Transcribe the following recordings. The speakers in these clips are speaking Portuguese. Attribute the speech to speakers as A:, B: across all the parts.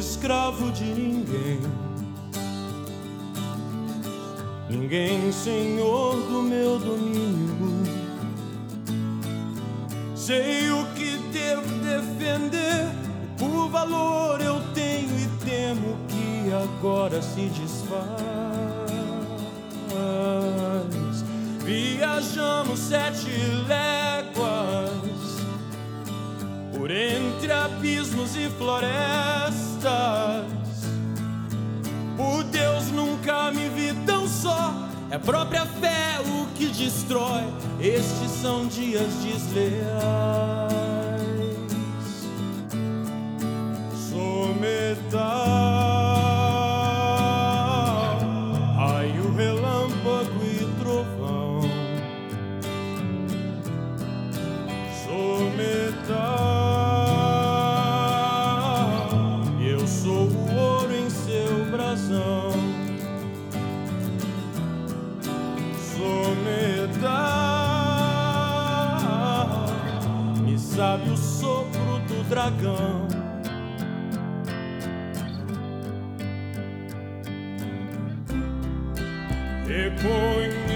A: Escravo de ninguém. Ninguém senhor do meu domínio. Sei o que devo defender. Por valor eu tenho e temo que agora se desfaz. Viajamos sete léguas por entre abismos e florestas. Por Deus nunca me vi tão só. É própria fé o que destrói. Estes são dias desleais. Sou metade. e poi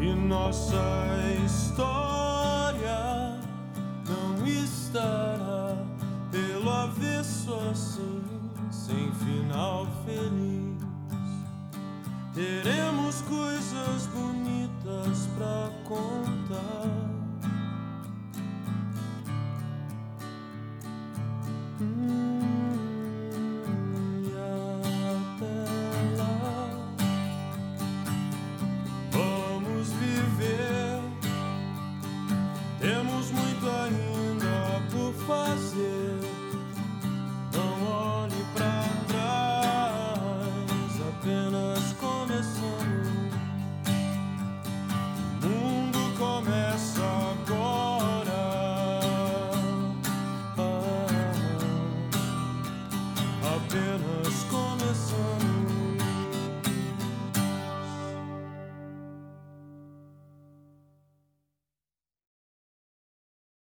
A: e nossa história não estará pelo avesso assim, sem final feliz. Teremos coisas bonitas pra contar.